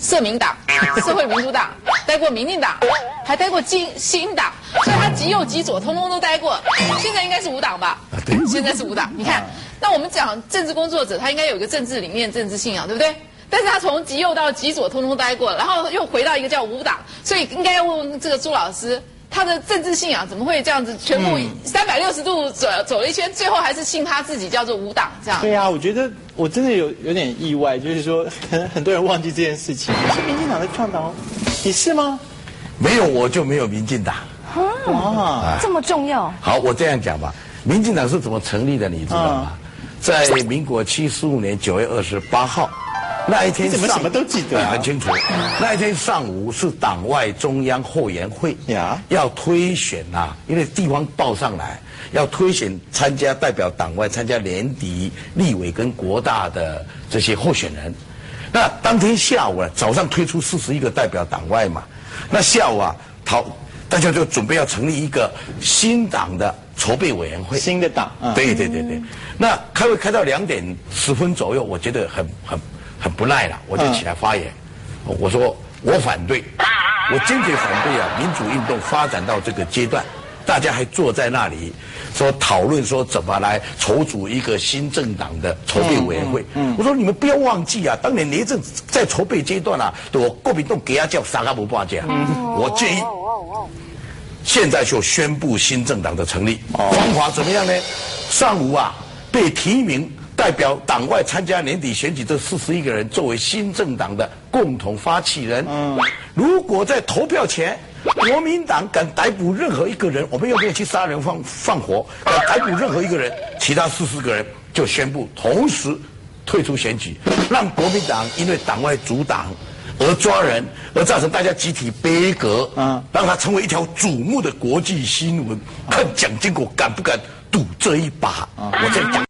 社民党、社会民主党，待过民进党，还待过新新党，所以他极右极左通通都待过。现在应该是无党吧？现在是无党。你看，那我们讲政治工作者，他应该有一个政治理念、政治信仰，对不对？但是他从极右到极左通通待过，然后又回到一个叫无党，所以应该要问问这个朱老师，他的政治信仰怎么会这样子全部三百六十度走走了一圈，最后还是信他自己叫做无党这样？对啊，我觉得我真的有有点意外，就是说很 很多人忘记这件事情。你是民进党的创党，你是吗？没有我就没有民进党。哇，这么重要？好，我这样讲吧，民进党是怎么成立的，你知道吗？在民国七十五年九月二十八号。那一天你怎么什么都记得、啊？很清楚。那一天上午是党外中央后援会呀，要推选呐、因为地方报上来要推选参加代表党外参加年底立委跟国大的这些候选人。那当天下午啊，早上推出四十一个代表党外嘛，那下午啊讨大家就准备要成立一个新党的筹备委员会，新的党。啊、对对对对。那开会开到两点十分左右，我觉得很很。很不耐了，我就起来发言。嗯、我说我反对，我坚决反对啊！民主运动发展到这个阶段，大家还坐在那里说讨论说怎么来筹组一个新政党的筹备委员会。嗯嗯、我说你们不要忘记啊，当年雷震在筹备阶段啊，我国民党给他叫三个不报价。嗯、我建议现在就宣布新政党的成立。哦、方法怎么样呢？上午啊被提名。代表党外参加年底选举这四十一个人，作为新政党的共同发起人。嗯，如果在投票前，国民党敢逮捕任何一个人，我们又没有去杀人放放火，敢逮捕任何一个人，其他四十个人就宣布同时退出选举，让国民党因为党外阻挡而抓人，而造成大家集体悲歌。嗯，让他成为一条瞩目的国际新闻。看蒋经国敢不敢赌这一把？我在讲。